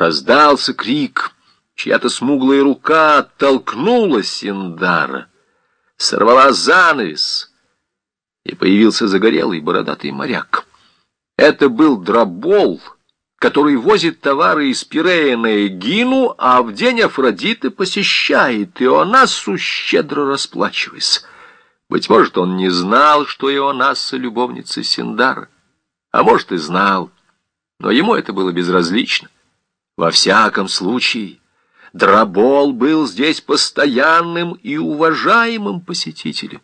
Раздался крик, чья-то смуглая рука оттолкнула Синдара, сорвала занавес, и появился загорелый бородатый моряк. Это был дробол, который возит товары из Пирея на Эгину, а в день Афродиты посещает Ионассу, щедро расплачиваясь. Быть может, он не знал, что Ионасса — любовница Синдара, а может, и знал, но ему это было безразлично. Во всяком случае, Драбол был здесь постоянным и уважаемым посетителем.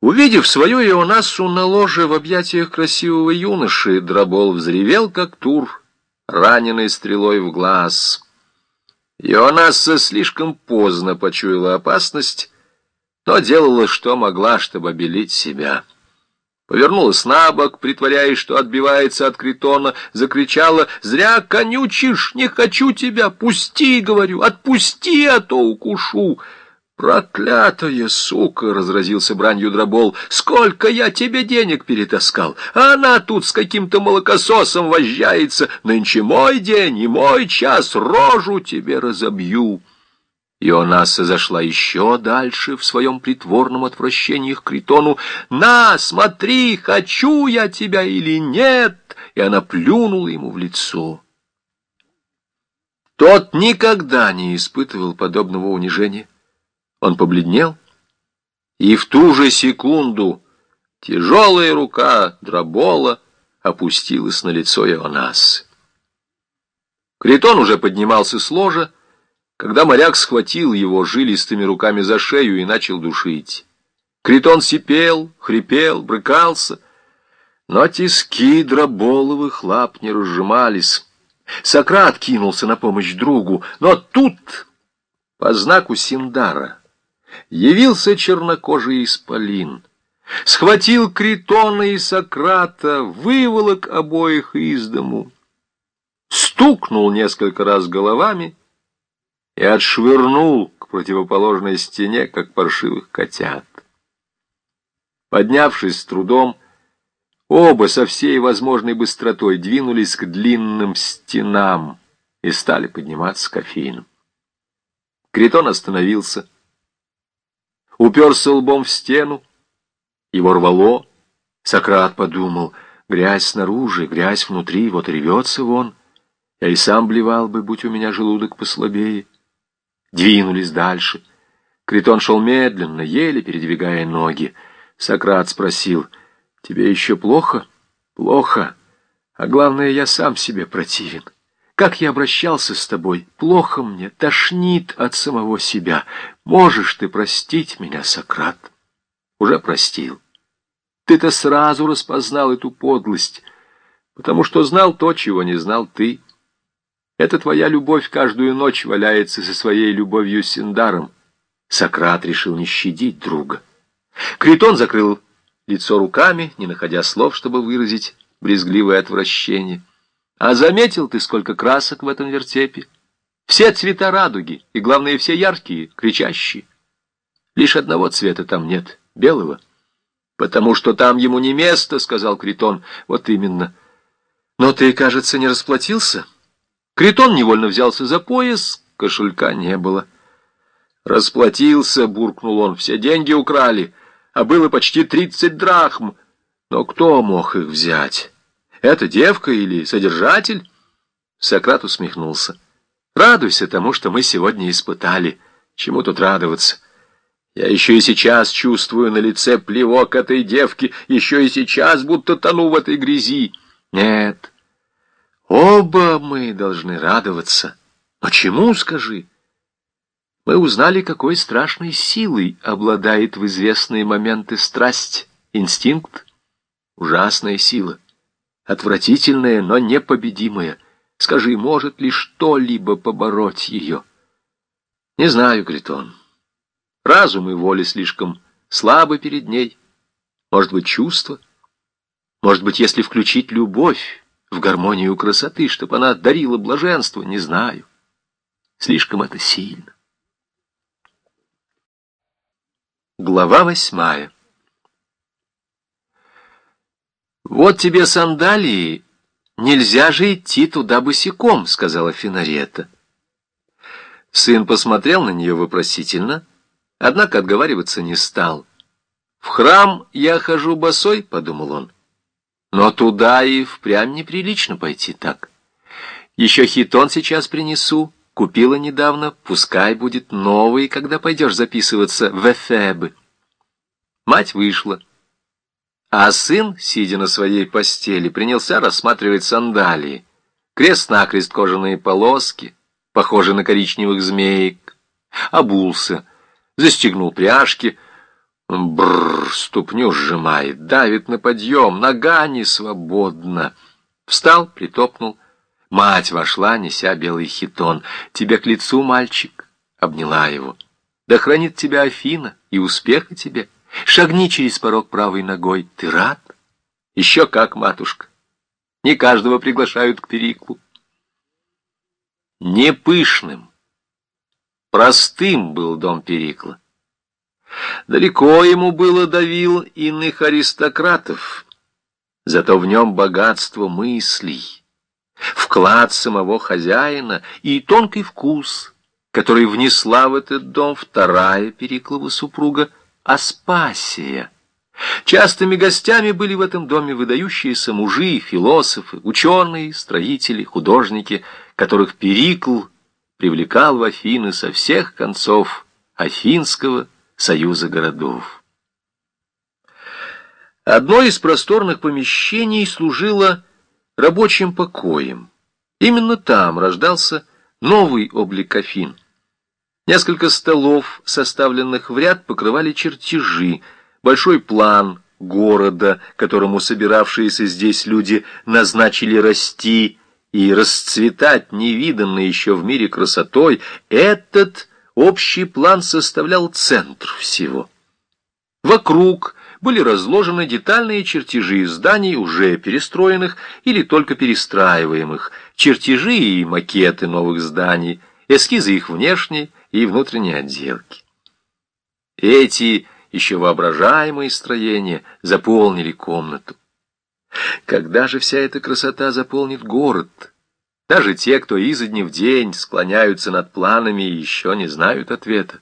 Увидев свою Ионассу на ложе в объятиях красивого юноши, Драбол взревел, как тур, раненый стрелой в глаз. Ионасса слишком поздно почуяла опасность, но делала, что могла, чтобы обелить себя. Повернулась на бок, притворяясь, что отбивается от критона, закричала «Зря конючишь, не хочу тебя, пусти, говорю, отпусти, а то укушу». «Проклятая сука!» — разразился бранью дробол. «Сколько я тебе денег перетаскал! А она тут с каким-то молокососом возжается! Нынче мой день и мой час, рожу тебе разобью!» Ионасса зашла еще дальше в своем притворном отвращении к Критону. «На, смотри, хочу я тебя или нет!» И она плюнула ему в лицо. Тот никогда не испытывал подобного унижения. Он побледнел, и в ту же секунду тяжелая рука дробола опустилась на лицо Ионассы. Критон уже поднимался с ложа, когда моряк схватил его жилистыми руками за шею и начал душить. Критон сипел, хрипел, брыкался, но тиски дроболовых лап не разжимались. Сократ кинулся на помощь другу, но тут, по знаку Синдара, явился чернокожий исполин, схватил Критона и Сократа, выволок обоих из дому, стукнул несколько раз головами и отшвырнул к противоположной стене, как паршивых котят. Поднявшись с трудом, оба со всей возможной быстротой двинулись к длинным стенам и стали подниматься к Афинам. Критон остановился, уперся лбом в стену, его рвало. Сократ подумал, грязь снаружи, грязь внутри, вот ревется вон. Я и сам блевал бы, будь у меня желудок послабее. Двинулись дальше. Критон шел медленно, еле передвигая ноги. Сократ спросил, «Тебе еще плохо?» «Плохо. А главное, я сам себе противен». Как я обращался с тобой, плохо мне, тошнит от самого себя. Можешь ты простить меня, Сократ? Уже простил. Ты-то сразу распознал эту подлость, потому что знал то, чего не знал ты. Это твоя любовь каждую ночь валяется со своей любовью Синдаром. Сократ решил не щадить друга. Критон закрыл лицо руками, не находя слов, чтобы выразить брезгливое отвращение. А заметил ты, сколько красок в этом вертепе? Все цвета радуги, и, главное, все яркие, кричащие. Лишь одного цвета там нет, белого. Потому что там ему не место, сказал Критон. Вот именно. Но ты, кажется, не расплатился? Критон невольно взялся за пояс, кошелька не было. Расплатился, буркнул он, все деньги украли, а было почти тридцать драхм. Но кто мог их взять? Это девка или содержатель?» Сократ усмехнулся. «Радуйся тому, что мы сегодня испытали. Чему тут радоваться? Я еще и сейчас чувствую на лице плевок этой девки, еще и сейчас будто тону в этой грязи. Нет, оба мы должны радоваться. Но чему, скажи?» Мы узнали, какой страшной силой обладает в известные моменты страсть, инстинкт, ужасная сила — отвратительная, но непобедимая. Скажи, может ли что-либо побороть ее? Не знаю, Гритон. Разум и воля слишком слабы перед ней. Может быть, чувство? Может быть, если включить любовь в гармонию красоты, чтобы она дарила блаженство, не знаю. Слишком это сильно. Глава восьмая Вот тебе сандалии, Нельзя же идти туда босиком, сказала Финарета. Сын посмотрел на нее вопросительно, однако отговариваться не стал. «В храм я хожу босой», — подумал он. «Но туда и впрямь неприлично пойти так. Еще хитон сейчас принесу, купила недавно, пускай будет новый, когда пойдешь записываться в Эфебы». Мать вышла. А сын, сидя на своей постели, принялся рассматривать сандалии. Крест-накрест кожаные полоски, похожие на коричневых змеек. Обулся, застегнул пряжки. Бррр, ступню сжимает, давит на подъем, нога не свободна. Встал, притопнул. Мать вошла, неся белый хитон. «Тебе к лицу, мальчик!» — обняла его. «Да хранит тебя Афина и успеха тебе!» Шагни через порог правой ногой. Ты рад? Еще как, матушка. Не каждого приглашают к Периклу. Не пышным, простым был дом Перикла. Далеко ему было до вил иных аристократов, зато в нем богатство мыслей, вклад самого хозяина и тонкий вкус, который внесла в этот дом вторая Периклова супруга Аспасия. Частыми гостями были в этом доме выдающиеся мужи, философы, ученые, строители, художники, которых Перикл привлекал в Афины со всех концов Афинского союза городов. Одно из просторных помещений служило рабочим покоем. Именно там рождался новый облик Афин – Несколько столов, составленных в ряд, покрывали чертежи, большой план города, которому собиравшиеся здесь люди назначили расти и расцветать невиданной еще в мире красотой, этот общий план составлял центр всего. Вокруг были разложены детальные чертежи зданий, уже перестроенных или только перестраиваемых, чертежи и макеты новых зданий, эскизы их внешней, и внутренней отделки. Эти еще воображаемые строения заполнили комнату. Когда же вся эта красота заполнит город? Даже те, кто изо дня в день склоняются над планами, еще не знают ответа.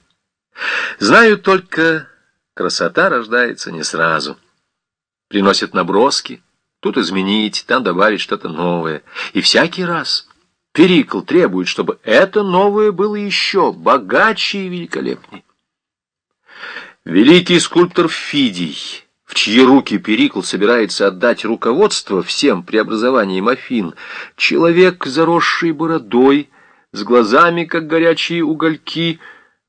Знают только, красота рождается не сразу. Приносят наброски, тут изменить, там добавить что-то новое. И всякий раз Перикл требует, чтобы это новое было еще богаче и великолепнее. Великий скульптор Фидий, в чьи руки Перикл собирается отдать руководство всем преобразованиям Афин, человек, заросший бородой, с глазами, как горячие угольки,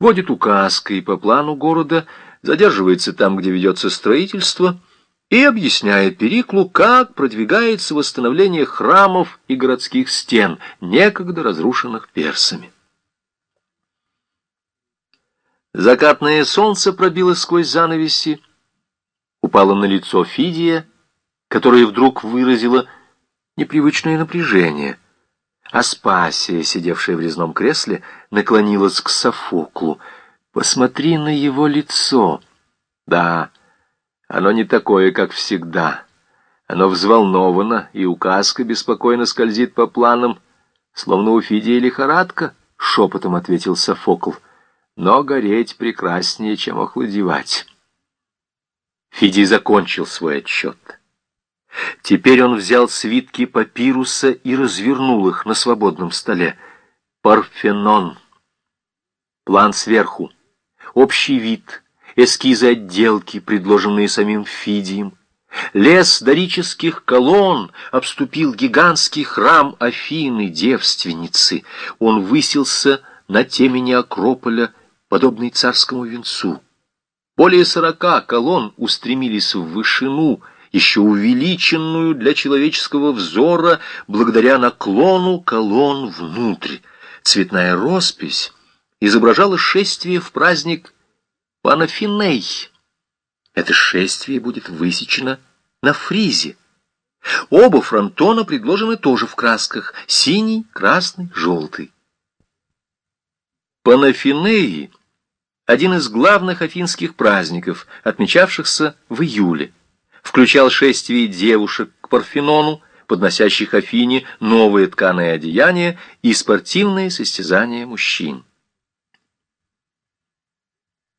водит указкой по плану города, задерживается там, где ведется строительство — и объясняет Периклу, как продвигается восстановление храмов и городских стен, некогда разрушенных персами. Закатное солнце пробилось сквозь занавеси, упало на лицо Фидия, которое вдруг выразило непривычное напряжение. Аспасия, сидевшая в резном кресле, наклонилась к Софоклу. «Посмотри на его лицо!» «Да, оно не такое, как всегда. Оно взволновано, и указка беспокойно скользит по планам, словно у Фидии лихорадка, — шепотом ответил Софокл. Но гореть прекраснее, чем охладевать. Фидий закончил свой отчет. Теперь он взял свитки папируса и развернул их на свободном столе. Парфенон. План сверху. Общий вид — эскизы отделки, предложенные самим Фидием. Лес дорических колонн обступил гигантский храм Афины, девственницы. Он высился на темени Акрополя, подобный царскому венцу. Более сорока колонн устремились в вышину, еще увеличенную для человеческого взора, благодаря наклону колонн внутрь. Цветная роспись изображала шествие в праздник Панафиней. Это шествие будет высечено на фризе. Оба фронтона предложены тоже в красках — синий, красный, желтый. Панафинеи — один из главных афинских праздников, отмечавшихся в июле. Включал шествие девушек к Парфенону, подносящих Афине новые тканые одеяния и спортивные состязания мужчин.